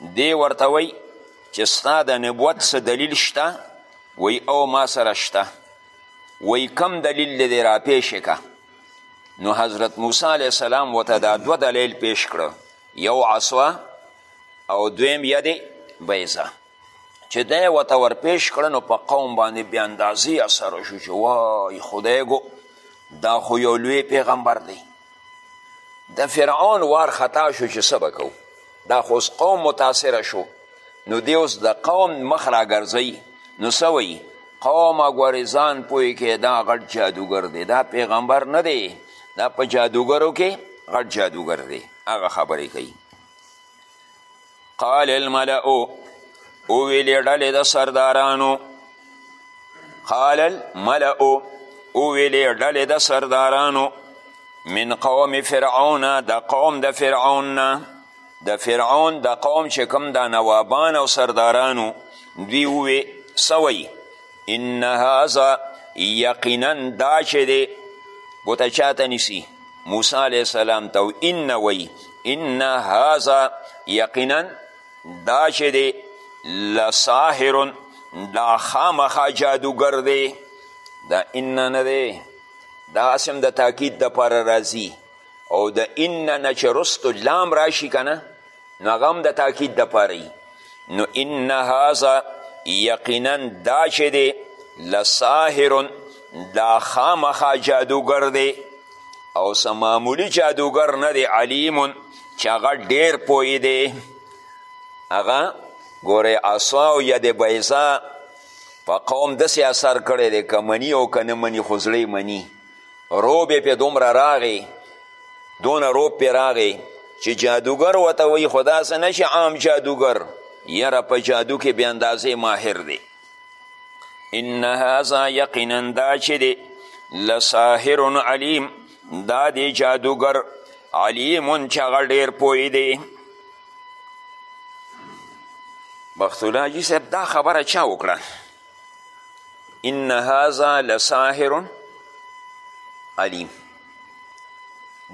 دی ورته وی چې ستا د نبوت څه دلیل شته وی او ما سره شته وی کم دلیل دی را پیش که نو حضرت موسی علیه السلام ورته دا دوه دلیل پیش کړه یو عصوا او دویم ید بیضه چې دی ورته ورپېش کړه نو په قوم باندې بې اندازې اثر وشو چې وای خدای ګو دا خو یو لوی پیغمبر دی د فرعون وار خطا شو چې څه به کوو دا خو اوس قوم متاثره شو نو دی اوس د قوم مخ راګرځوي نو څه وایي قومه ګورې ځان پوه کې دا غټ جادوګر دی دا پیغمبر نه دی دا په جادوګرو کې غټ جادوګر دی هغه خبرې کوي قال الملأ اوویلې ډلې د سردارانو قال الملأ اوویلې ډلې د سردارانو من قوم فرعون د قوم د فرعون نه د فرعون د قوم چې کوم دا نوابان او سردارانو دوی ووې سوی ان هذا یقینا دا چې دی ګوته چاته نیسي موسی علیه السلام ته ان وی ان هذا یقینا دا چې دی لساحر دا خامخا جادوګر دی دا ان نه دی دا اسم د تاکید دپاره راځي او د ان نه چې رستو لام راشي که نه نو هغه هم د تاکید دپاره یي نو ان هذا یقینا دا چې دی لساحر دا خامخا جادوګر دی او څه معمولي جادوګر نه دی علیم چې هغه ډیر پوه دی هغه ګورې عصا او ید بیضا په قوم داسې اثر کړی دی که مني او که نه مني خو زړه مني روب یې پې دومره راغی دونه روب پې راغی چې جادوګر ورته وایي خو داسې نه چې عام جادوګر یاره په جادو کې بې اندازې ماهر دی ان هذا یقینا دا چې دی لساحر علیم دا دی جادوګر علیم چې هغه ډېر پوه دی بختولاجي صاحب دا خبره چا وکړه ان هذا لساحر علیم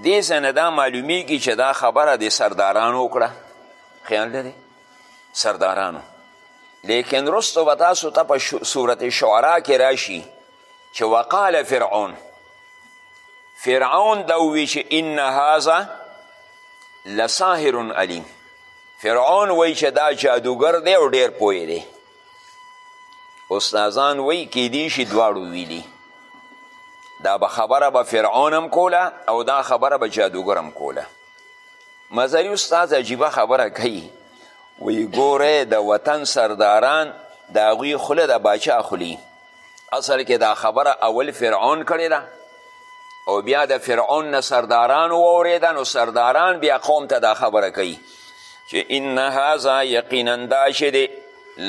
دې ځنه دا معلومیږي چې دا خبره د سردارانو وکړه خیال لري سردارانو لیکن رستو به تاسو ته په صورت شعرا کې راشي چې وقال فرعون فرعون دا وی چې ان هذا لساحر علیم فرعون وی چې دا جادوګر دی او ډیر پوه دی استادان وی کیدی شي دواړو ویلی دا به خبره به فرعون هم کوله او دا خبره به جادوګر هم کوله مزری استاد عجیبه خبره کوي وی ګوره د وطن سرداران د هغوی خوله د باچا خولي اصل کې دا خبره اول فرعون کړې ده او بیا د فرعون نه سرداران واورېده نو سرداران بیا قوم ته دا خبره کوي چې ان هذا یقینا دا چې دی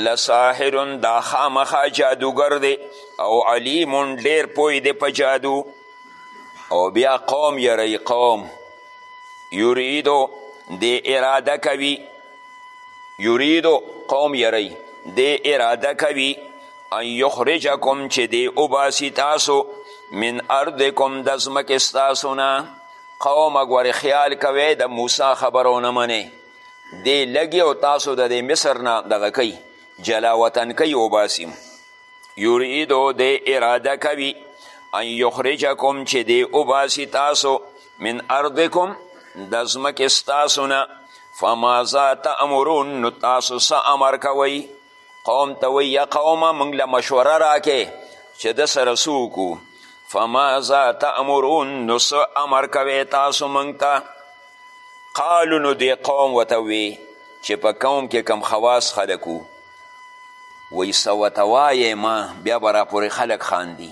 لساحر دا خامخا جادوګر دی او علیم ډیر پوی دی په جادو او بیا قوم یری قوم یریدو دی اراده کوي یریدو قوم یری دی اراده کوي ان یخرجکم چې دی وباسي تاسو من اردکم د ځمکې ستاسو نه قومه ګورې خیال کوی د موسی خبره ونه منې دی لګي او تاسو د دې مصر نه دغه کوي جلا وطن کوي وباسي یریدو دی اراده کوي ان یخرجکم چې دی وباسي تاسو من ارضکم د ځمکې ستاسو نه فماذا تأمرون نو تاسو څه امر کوئ قوم ته وایي یا قومه موږ له مشوره راکې چې د سره څه وکړو فماذا تأمرون نو څه امر کوې تاسو موږ ته قالو نو دې قوم ورته وی چې په قوم کې کم خواص خلک وو وایي څه ورته وایې ما بیا به راپورې خلک خاندي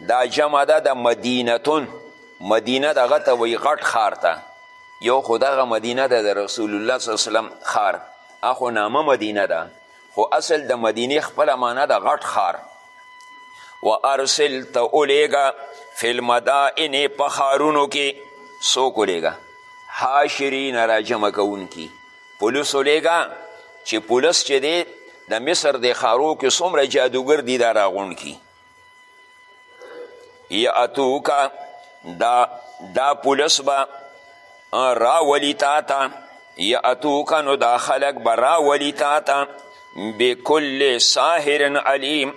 دا جمع ده د مدینتون مدینه دغه ته وایي غټ ښار ته یو خو دغه مدینه ده د رسول الله صلی وسلم ښار اخو نامه مدینه ده خو اصل د مدینې خپله معنا ده غټ ښار و ارسل ته ولیږه فی المدائن په ښارونو کې څوک ولیږه حاشرین را جمع کوونکي پولیس ولیږه چې پولیس چې دی د مصر د ښارو کې څومره جادوګر دي دا راغونډ کړي یاتوکا دا دا پولس به راولی تا ته یاتوکا نو دا خلک به راولی تا ته بکل ساحر علیم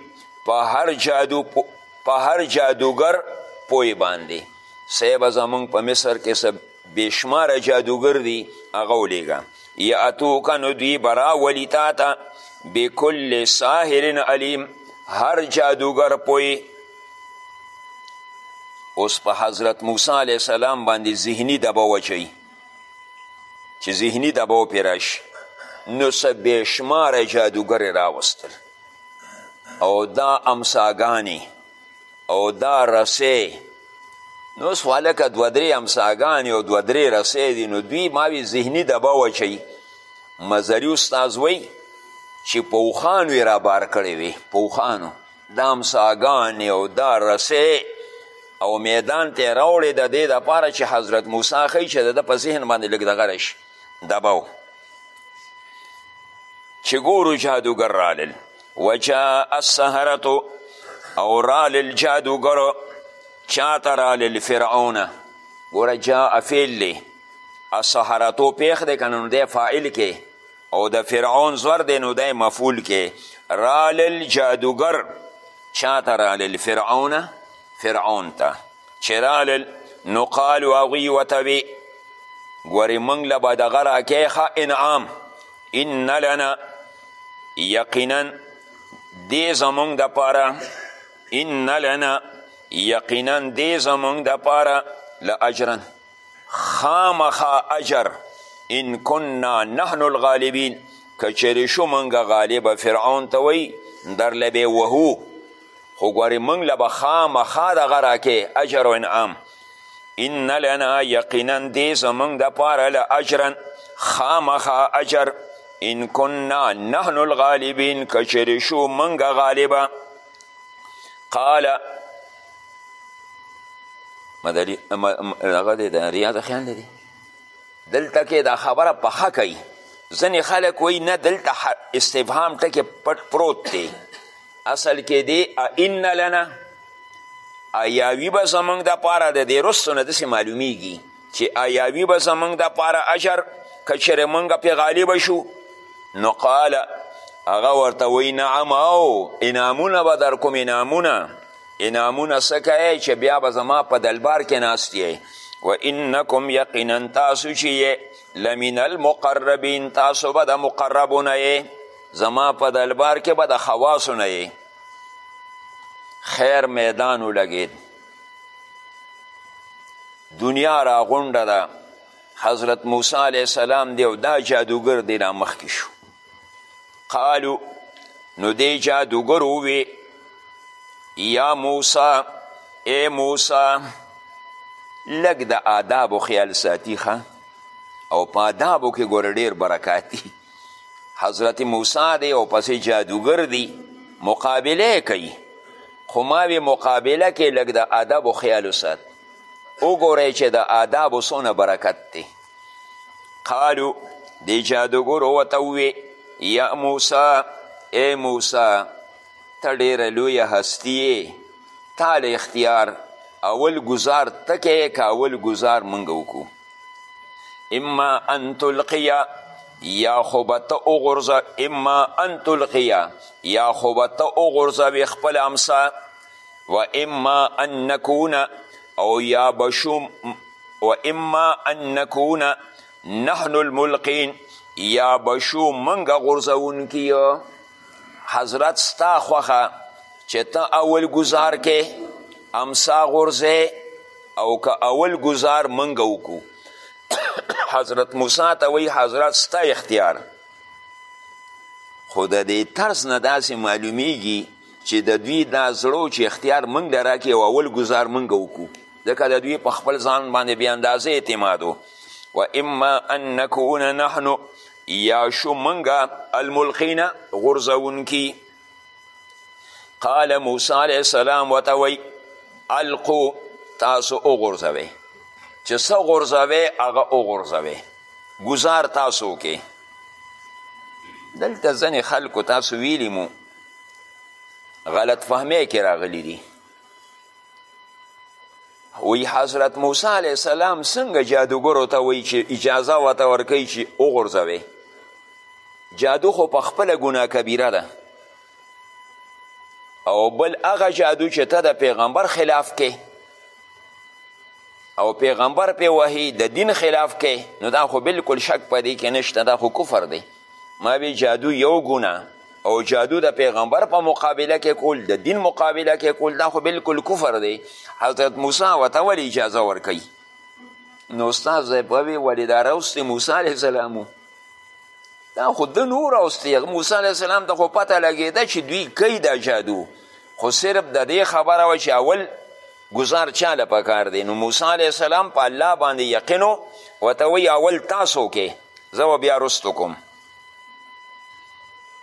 په هر جادو په هر جادوګر پوی باندې صاحب زمونږ په مصر کې بېشماره جادوګر دي هغه ولېږه یاتوک نو دوی به راولي تا ته بکل ساحر علیم هر جادوګر پوی اوس په حضرت موسی علیه السلام باندې ذهني دبه وچوي چې ذهني دبه پرې راشي نو څه بېشماره جادوګرې راوستل او دا امساګانې او دا رسې نو اوس خو هلکه دوه درې همساګانې او دوه درې رسې دي نو دوی ما وی ذهني دبه وچوي مزري استاد وایي چې په اوښانو یې رابار کړی وي په اوښانو دا همساګانې او دا رسې او میدان ته یې راوړې د دې دپاره چې حضرت موسی ښیي چې د ده په ذهن باندې لږ دغه راشي دبه چې ګورو جادوګر رالل وجاء السهرة او رالل جادوګرو چاته رالل فرعون ګوره جاء فعل دی السهرتو پیښ دی که نو دی فاعل کې او د فرعون زور دی نو دی مفعول کې رالل جادوګر چاته رالل فرعون فرعون ته چې رالل نو قالو هغوی ورته وي ګورې موږ له به دغه راکې ښه انعام ان لنا یقینا دی زمونږ د پاره ان لنا یقینا دی زمونږ د پاره لاجرا خامخا اجر ان کنا نحن الغالبین کچری شو مونږ غالب فرعون ته وی در لبه وهو خو ګورې موږ له به خامخا دغه راکې اجر و انعام ان لنا یقینا دې زموږ دپاره له اجرا خامخا اجر ان کنا نحن الغالبین که چېرې شو موږ غالبه قال مدلی هغه دی د ریاض خیال نه دی دلته کې دا خبره پخه کوي ځینې خلک وایي نه دلته استفهام ټکی پټ پروت دی اصل کې دی ان لنا ایاوی به زمونږ د پاره د دې رستو نه داسې معلومیږي چې ایاوی به زمونږ د پاره اجر که چېرې مونږ پې غالبه شو نو قال هغه ورته وایي نعم او انعامونه به در کوم انعامونه انعامونه څه کوئ چې بیا به زما په دلبار کې ناست یئ و انکم یقینا تاسو چې لمن المقربین تاسو به د مقربونه زما په دلبار کې به د خواصو نه یې خیر میدان ولګید دنیا را غونډه ده حضرت موسی علیه السلام دی او دا جادوګر دی را مخکې شو قالو نو دی جادوګر ووی یا موسی ای موسی لږ د آدابو خیال ساتي ښه او په آدابو کې ګوره ډېر برکات دي حضرت موسی دی او پسې جادوګر دی مقابله کوي خو ما وی مقابله کې لږ د ادب و خیال وسات وګورئ چې د آدابو څونه برکت دی قالو دی جادوګرو ورته ووې یا موسی ای موسی ته ډېره لویه هستی یې تا اختیار اول ګزار ته که اول ګزار موږ وکړو اما ان تلقیه یا خو به ته وغورځه اما ان تلقیه یا خو به ته وغورځوې خپل امسا و اما ان نکونه او یا به شو و اما ان نکونه نحن الملقین یا به شو موږ غورځوونکي حضرت ستا خوخه چې ته اول گزار کې امسا غورځې او که اول گزار منګه وکو حضرت موسی ته وی حضرت ستا اختیار خو د دې طرز نه داسې معلومیږي چې د دوی دا زړو چې اختیار منګ له راکې او اول گزار منګ وکړو ځکه د دوی په خپل ځان باندې بې اندازې اعتماد و اما ان نکون نحنو یا شو منګه الملقین غرزونکی قال موسی علیه السلام وته وی القو تاسو وغورځوئ چې څه غورځوئ هغه وغورځوئ ګزار تاسو کې دلته ځنې خلکو تاسو ویلي مو غلط فهمۍ کې راغلی دي وی حضرت موسی علیه السلام څنګه جادوګرو ته وی چې اجازه ورته ورکوي چې وغورځوي جادو خو په خپله ګناه کبیره ده او بل هغه جادو چې ته د پیغمبر خلاف کې او پیغمبر پې وهي د دین خلاف کې نو دا خو بلکل شک په دې کې نشته دا خو کفر دی ما وی جادو یو ګناه او جادو د پیغمبر په مقابله کې کول د دین مقابله کې کول دا خو بالکل کفر دی حضرت موسی ورته ولې اجازه ورکوي نو استاد صاحب ووی ولې دا راوستې موسی علیه السلام دا خو د نور راوستې موسی علیه السلام ته خو پته لګېده چې دوی کوي دا جادو خو صرف د دې خبره وه چې اول ګزار چاله پکار دی نو موسی علیه السلام په الله باندې یقین ورته وایي اول تاسو کې زه به بیا رستو کوم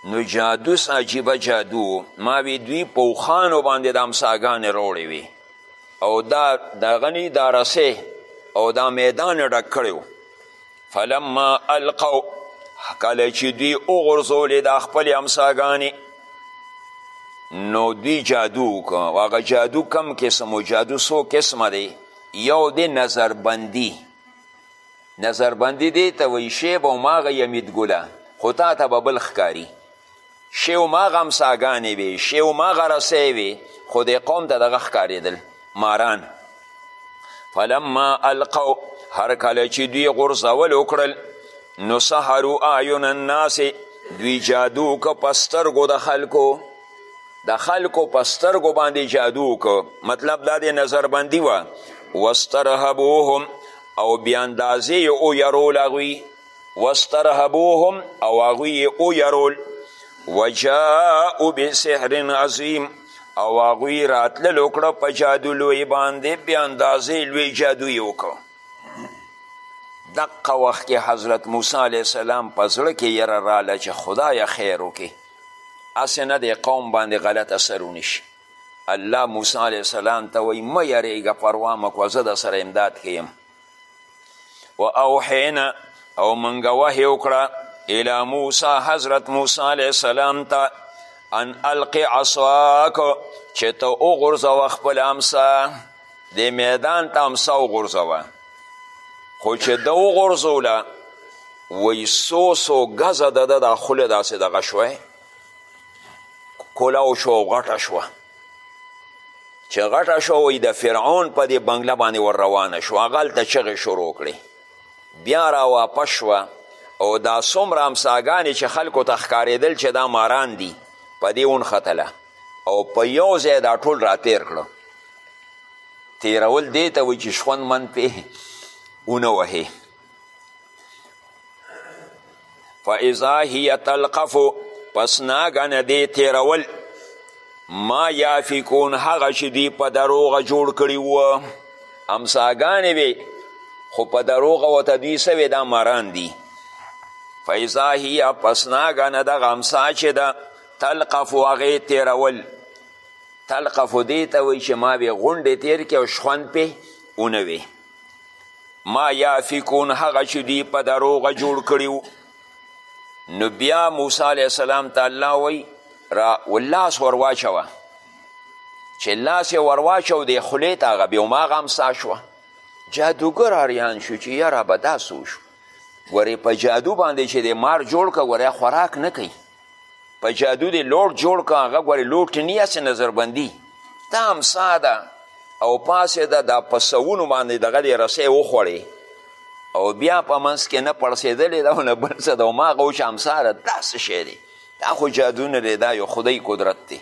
نو جادو څه عجیبه جادو و ما وی دوی په اوښانو باندې د امساګانې روړې وي او دا دغه نی دا رسې او دا میدان یې ډک کړی فلما القو کله چې دوی وغورځولې دا خپلې امساګانې نو دوی جادو وکړه او هغه جادو کم قسم و جادو څو قسمه دی یو دی نظربندي نظربندي دې ته وایي شیب او ماغه یمید ګله خو تا ته به بل ښکاري شی او ماغه همساګانې وې شی او ماغه رسۍ وې خو دې قوم ته دغه ښکارېدل ماران فلما القو هر کله چې دوی غورځول وکړل نو سحرو اعین الناس دوی جادو که په سترګو د خلکو د خلکو په سترګو باندې جادو که مطلب دا دی نظربندي وه واسترهبوهم او بی اندازې یې ویرول هغوی واسترهبوهم او هغوی یې ویرول وجاءو بسحر عظیم او هغوی راتلل وکړه په جادو لوی باندې بې اندازې لوی جادو یې وکړ دقه وخت کې حضرت موسی علیه السلام په زړه کې یره راله چې خدایه خیر وکړي هسې نه دې قوم باندې غلط اثر ونشي الله موسی علیه السلام ته وایي مه یریږه پروا مه کوه زه درسره امداد کې یم و اوحینا او موږ وحې وکړه الی موسی حضرت موسی علیه السلام ته ان الق عصاک چې ته وغورځوه خپل امسا د میدان ته امسا وغورځوه خو چې ده وغورځوله وایي څو څو ګزه د ده دا خوله داسې دغه شوه کولاو شو او غټه شوه چې غټه شوه وایي د فرعون په دې بنګله باندې ور روانه شو هغه هلته چغې شروع کړې بیا را واپس شوه او دا څومره همساګانې چې خلکو ته ښکارېدل چې دا ماران دي په دې ونښتله او په یو ځای دا ټول راتیر کړو تیرول دې ته وایي چې شخوند من پې ونه وهې فاذا هي تلقف پس ناګنه دی تیرول ما یافکون هغه چې دوی په دروغه جوړ کړي وو امساګانې وې خو په دروغه ورته دوی څه وې دا مران دي فاذا هي پس ناګنه دغه امسا چې ده تلقف هغې تیرول تلقف دې ته وایي چې ما به غونډې تیر کې او شخوند پې ونه وي ما یافکون هغه چې دوی په دروغه جوړ کړي نو بیا موسی علیه السلام ته الله وایي را لاس ور واچوه چې لاس یې ور واچو دی خولې ته هغه بیا هماغه امسا شوه جادوګر اریان شو چې یاره به دا څه وشو ګورې په جادو باندې چې دی مار جوړ که ګورې خوراک نه کوي په جادو دې لوټ جوړ که هغه ګورې لوټ نی هسې نظربندي دا همسا ده او پاسې ده دا په سوونو باندې دغه دې رسۍ وخوړې او بیا په منځ کې نه پړسېدلې ده او نه بل څه ده هماغه اوس همسا ده دا څه شی دی دا خو جادو نه دی دا یو خدای قدرت دی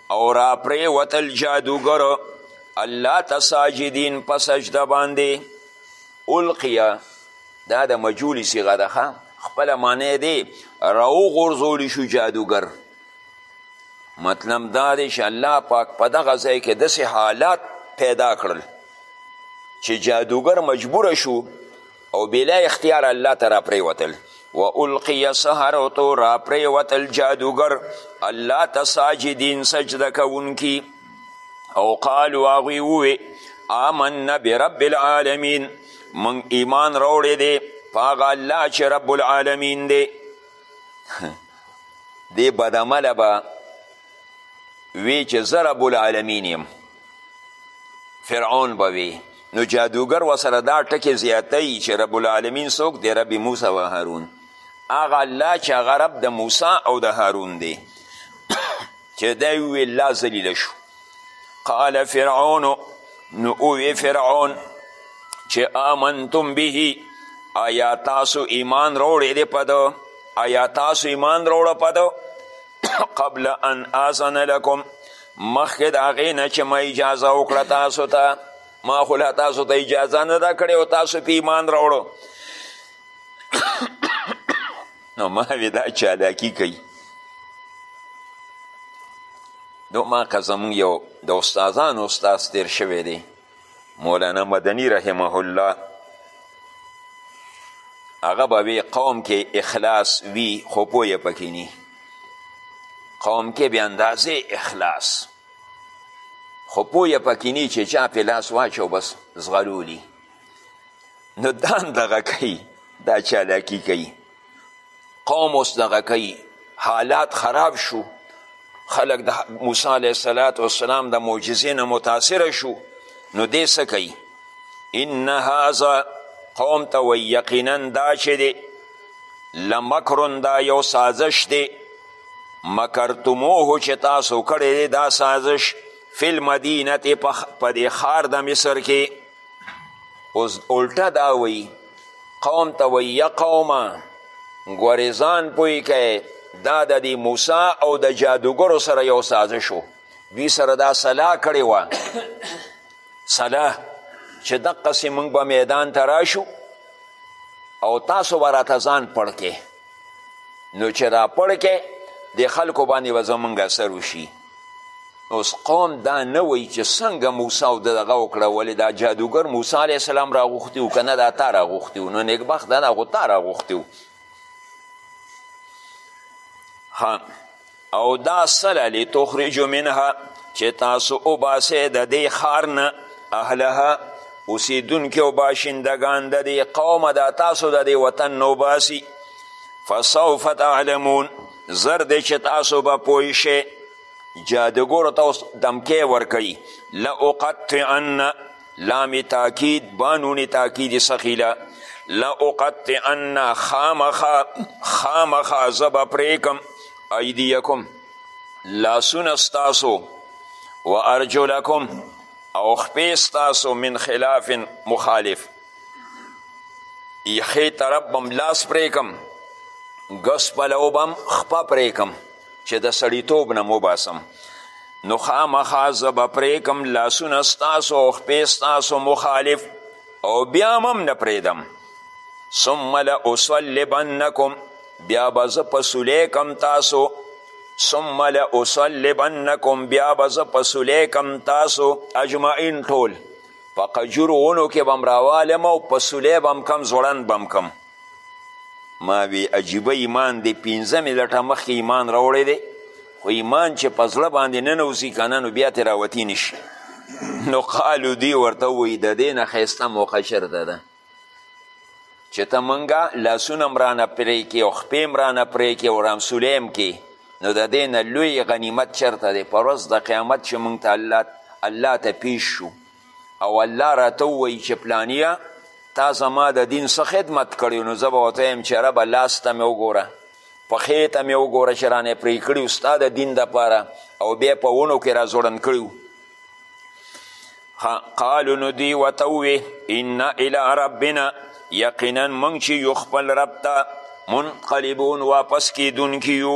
او را پریوتل جادوګر الله ته ساجدین په سجده باندې القیه دا د مجولی صیغه ده خپله معنی دی راوغورځول شو جادوګر مطلب دا دی چې الله پاک په دغه ځای کې داسې حالات پیدا کړل چې جادوګر مجبور شو او بلا اختیار الله ته را پریوتل و القی سحرتو را پریوتل جادوګر الله ته ساجدین سجده کوونکي او قالو هغوی ووې آمنا برب العالمین من ایمان راوړی دی په هغه الله چې رب العالمین دی دې بدعمله به وی چې زه رب العالمین یم فرعون به وی نو جادوګر وسره دا ټکې زیاتوي چې رب العالمین څوک دی رب موسی و هارون هغه الله چې هغه رب د موسی او د هارون دی چې دی وویل لا ذلیله شو قال فرعون نو اوی فرعون چې آمنتم به آیا تاسو ایمان روړې دی په ده آیا تاسو ایمان روړه په ده قبل ان آذن لکم مخکې د هغې نه چې ما اجازه وکړه تاسو ته ما خو لا تاسو ته اجازه نه ده کړې او تاسو په ایمان راوړو نو ما وې دا چالاکي کوي نو ما که زمونږ یو د استادانو استاز تیر شوی دی مولانا مدنی رحمه الله هغه به وی قوم کې اخلاص وی خو پوهه پکې نی قوم کې بې اندازې اخلاص خو پوهه پکې نی چې چا پې لاس واچو بس ځغلولي نو دان دغه کوي دا چالاکي کوي قوم اوس دغه کوي حالات خراب شو خلق د موسی علیه صلات وسلام د معجزې نه متاثره شو نو دې څه کوي ان هذا قوم ته وایي یقینا دا چې دی لمکرن دا یو سازش دی مکرتموه چې تاسو کړی دی دا سازش فی المدینه په دې ښار د مصر کې اوس الټه دا وی قوم ته وی یا قومه ګوریزان پوی که دا د دی موسی او د جادوګرو سره یو سازش و دوی سره دا صلاح کړې وه صلاح چې دقسې موږ به میدان ته راشو او تاسو به راته ځان پړ کې نو چې دا پړ کې د خلکو باندې به زمونږ اثر وشي اوس قوم دا نه وایي چې څنګه موسی او دغه وکړه ولې دا جادوګر موسی علیه السلام راغوښتي و که نه دا تا راغوښتي و نو نیکبخت دا خو تا راغوښتي و ها او دا سله لتخرج منها چې تاسو وباسئ د دې ښار نه اهلها اوسېدونکي او باشندګان د دې قومه دا تاسو د دې وطن نه وباسي فسوف تعلمون زر دی چې تاسو به پوه شئ جادوګرو ته اوس دمکې ورکوي لاقطعن لام تاکید با نون تاکید سخیله لأقطعن خامخا خامخا زه به پرېږدم ایدیکم لاسونه ستاسو و ارجلکم او خپې ستاسو من خلاف مخالف ښې طرف بم لاس پرېږدم ګس پلو بم خپه پرېږدم چې د سړیتوب نه وباسم نو خامخا زه به پرېږدم لاسونه ستاسو او خپې ستاسو مخالف او بیا هم هم نه پرېږدم ثم لاصلبنکم بیا به زه په سولې کم تاسو ثم لاصلبنکم بیا به زه په سولې کم تاسو اجمعین ټول په قجورو ونو کې به هم راوالم او په سولې به هم کم ځوړند به هم کم ما وی عجیبه ایمان دی پنځه ملټه مخکې ایمان راوړی دی خو ایمان چې په زړه باندې ننوځي که نه نو بیا ترې راوتی نشي نو قالو دی ورته ووایي د دې نه ښایسته موقع چېرته ده چې ته مونږه لاسونه هم رانه پرې کې او خپې هم رانه پرې کې او رامسولی هم کې نو د دې نه لوی غنیمت چېرته دی په ورځ د قیامت چې مونږ ته الله الله ته پیش شو او الله راته ووایي چې پلانیه تا زما د دین څه خدمت کړی نو زه به ورته وایم چې ربه لاس ته مې وګوره پښې ته مې وګوره چې رانه پرې کړي ستا د دین دپاره او بیا په ونو کې را ځوړند کړي قالو نو دوی ورته ووې ان الی ربنا یقینا موږ چې یو خپل رب ته منقلبون واپس کیدونکي یو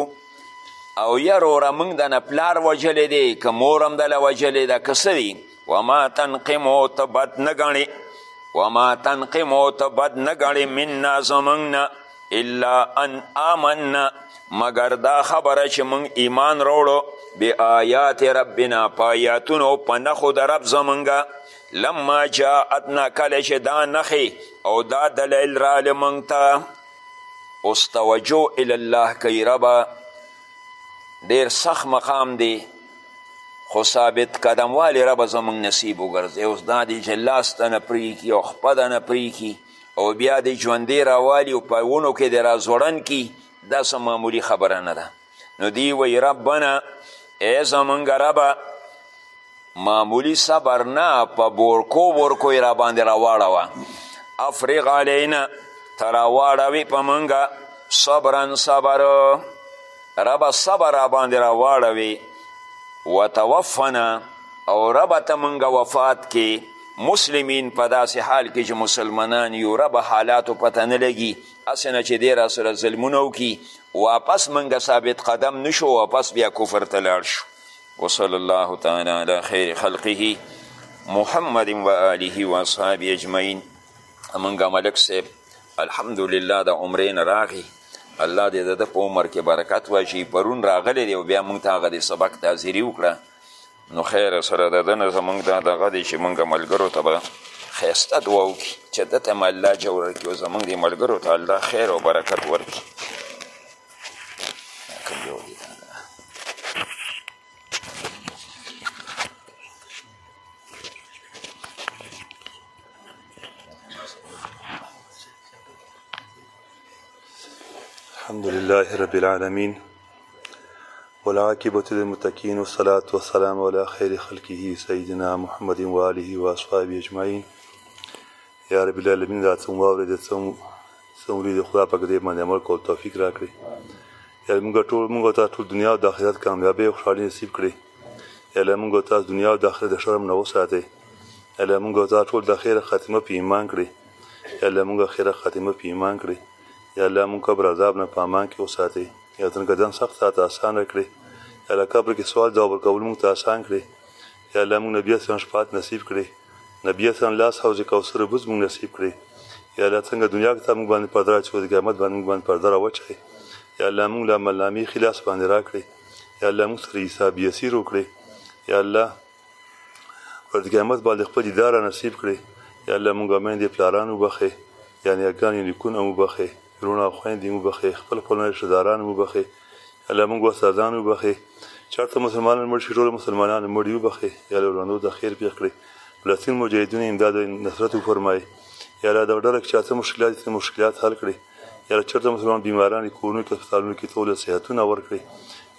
او یا روره موږ د نه پلار وژلی دی که مور هم دله وژلی ده که څه دي وما تنقمو ته بد نه ګڼې وما تنقمو ته بد نه ګڼې منا زموږ نه الا ان آمنا مګر دا خبره چې موږ ایمان راوړو بې آیات ربنا په آیاتونو په نښو د رب زموږ لما جاءتنا کله چې دا نښې او دا دلیل راله موږ ته اوس توجه الی الله کوي ربه ډیر سخت مقام دی خو ثابت قدموالی ربه زمونږ نصیب وګرځي اوس دا دی چې لاس ته نه پریږي او خپه ده نه پریږي او بیا دی ژوندی راوالي او په ونو کې دی راځوړن کي دا څه معمولي خبره نه ده نو دی وی ربنا ای زمونږ ربه معمولی صبر نه په بورکو بورکو یې راباندې راواړوه افرغ علینا ته راواړوې په مونږه صبرا صبر ربه صبر راباندې راواړوې وتوفنا او ربه ته مونږه وفات کې مسلمین په داسې حال کې چې مسلمانان یو ربه حالاتو پته نه لګي هسې نه چې دی را سره ظلمونه وکړي واپس منګه ثابت قدم نشو واپس بیا کفر ته لاړ شو وصلی الله تعالی علی خیر خلقه محمد و آله و اصحاب اجمعین منګه ملک صاحب الحمدلله د عمرې نه راغی الله دې د ده په عمر کې برکت واچي پرون راغلی دی او بیا موږ ته هغه د سبق تاظیري وکړه نو خیر سره د دنه زمونږ دا دغه دی چې مونږ ملګرو ته به خیسته دعا وکړي چې ده ته الله جوړ کړي او زمونږ دې ملګرو ته الله خیر او برکت ورکړي الحمد لله رب العالمين والعاقبة للمتقين والصلاة والسلام على خير خلقه سيدنا محمد وآله وأصحابه أجمعين يا رب العالمين دا څوم واورې د څوم څومري د خدا پاک دې باندې عمل کول توفیق راکړي یا موږ ټول موږ ته ټول دنیا او د آخرت کامیابی او خوشحالي نصیب کړي یا موږ ته دنیا او د آخرت د شرم نه وساتي یا موږ ته ټول د خیره خاتمه په ایمان کړي یا موږ خیره خاتمه په ایمان کړي یا الله موږ قبر عذاب نه په امان کې وساتې یا تن قدم سخت راته آسان رکړې یا الله قبر کې سوال جواب ورکول موږ ته آسان کړې یا الله موږ نبی اسلام شفاعت نصیب کړې نبی اسلام لاس حوض کوثر بوز موږ نصیب کړې یا الله څنګه دنیا کې تا موږ باندې پرده راچوي د قیامت باندې موږ باندې پرده راوچوي یا الله موږ له عملنامې خلاص باندې راکړي یا الله موږ سره حساب یسیر وکړي یا الله پر قیامت باندې خپل دیدار نصیب کړي یا الله مونږه میندې پلاران وبخې یا نیکان یا نیکونه مو بخې وروڼه او خویندې مو بخې خپل خپل رشته داران مو بخې الله مونږ استادان وبخې چارته مسلمانان مړ شي ټول مسلمانان مړ یو بخې یا الله ورانو ته خیر پیښ کړي فلسطین مجاهدین امداد نصرت وفرمایي یا الله دغه ډله کې چاته مشکلات دي مشکلات حل کړي یاره چرته مسلمان بیماران دي کورونو کې هسپتالونو کې ته له صحتونه ورکړي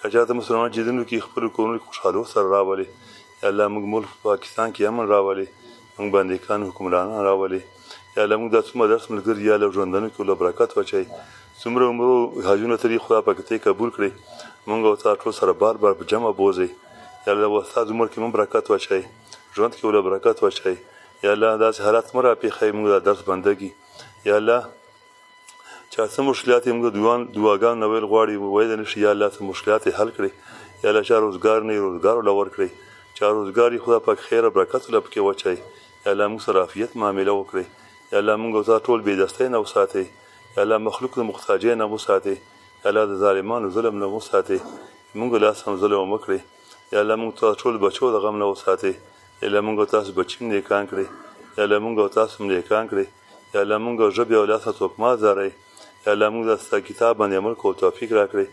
یا چرته مسلمان چې دنو کې خپل کورونو کې خوشحالو سره راولي یا الله موږ ملک پاکستان کې امن راولي موږ باندې کان حکمرانان راولي یا الله موږ د څومره درس ملګری یا له ژوندنو کې له برکت وچي څومره عمرو حاجونه ترې خدا پاک ته قبول کړي موږ او تاسو ټول سره بار بار په جمع بوزي یا الله وستا د عمر کې مون برکت وچي ژوند کې ول برکت وچي یا الله داسې حالات مرا پیخې موږ د درس بندګي یا الله چې څه مشکلات یې موږ دوان دعاګان نه ویل غواړي وایي د نشي یا الله څه مشکلات یې حل کړي یا الله چې روزګار نه روزګار ولا ورکړي چې روزګار یې خدا پاک خیر برکت ولا پکې وچای یا الله موږ سره عافیت معامله وکړي یا الله موږ ته ټول بې دستۍ نه وساتي یا الله مخلوق د مختاجې نه وساتي یا الله د ظالمانو ظلم نه وساتي موږ لا سم ظلم وکړي یا الله موږ ته ټول بچو د غم نه وساتي یا الله مونږ او تاسو بچی هم نیکان کړی یا الله مونږ او تاسو هم نیکان کړی یا الله مونږ او ژبه او لاس او توکمار زاره یا الله مونږ د ستا کتاب باندې عمل کو توفیق راکړي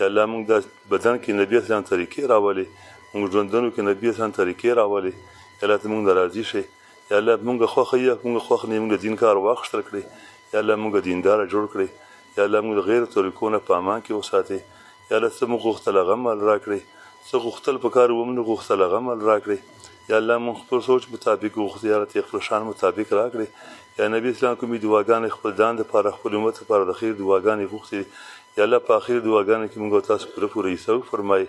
یا الله مونږ د بدن کې نبی اسلام طریقې راولي مونږ ژوندونو کې نبی اسلام طریقې راولي یا الله ته مونږ ناراضي شي یا الله مونږ خوښ یا مونږ خوښ نه مونږ دین کار واخستل کړي یا الله مونږ دیندار جوړ کړي یا الله مونږ غیر طریقونه په امان کې وساتي ياالله څه مو غوښتل هغه هم مال راکړې څه غوښتل په کار وم نه غوښتل هغه مال راکړې ياالله مونږ خپل سوچ مطابق غوښتو ياالله ته خپل شان مطابق راکړې يا نبي اسلام کومي دعاګانې خپل ځان د پاره خپل امت د پاره د خير دعاګانې غوښتې ياالله په اخر دعاګانې کې مونږ تاسو پوره پوره حصه وفرمای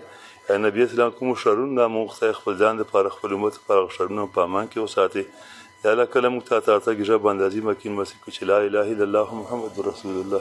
یا نبی اسلام کوم شرون نه مونږ ته خپل ځان د پاره خپل امت د پاره شرونو په امان کې وساتي یا الله کله مونږ ته تاته کې ژبه اندازي مکین مسیح کې چې لا اله الا الله محمد رسول الله